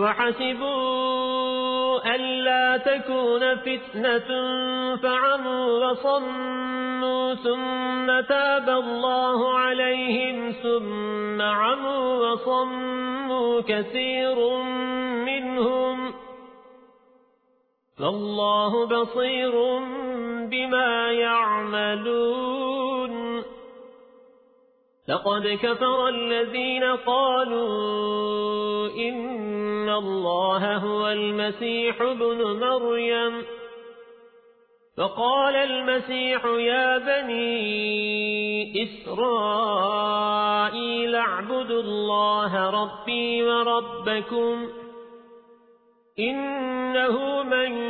وحسبوا ألا تكون فتنة فعموا وصموا ثم تاب الله عليهم ثم عموا وصموا كثير منهم فالله بصير بما يعملون لقد كفر الذين قالوا إن الله هو المسيح ابن مريم. فقال المسيح يا بني إسرائيل اعبدوا الله ربي وربكم إنه من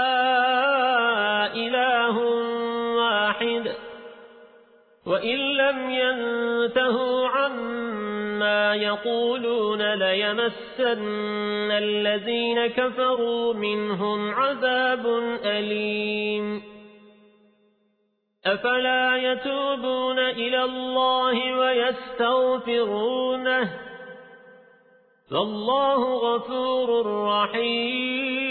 واحد وإن لم ينتهوا عما يقولون ليمسن الذين كفروا منهم عذاب أليم. أفلا يتوبون إلى الله ويستغفرونه؟ فالله غفور رحيم.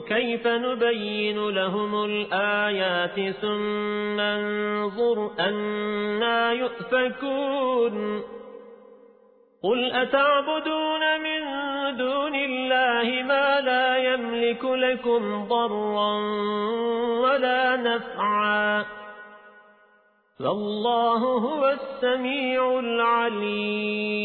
كيف نبين لهم الآيات ثم انظر أنا يؤفكون قل أتعبدون من دون الله ما لا يملك لكم ضرا ولا نفعا فالله هو السميع العليم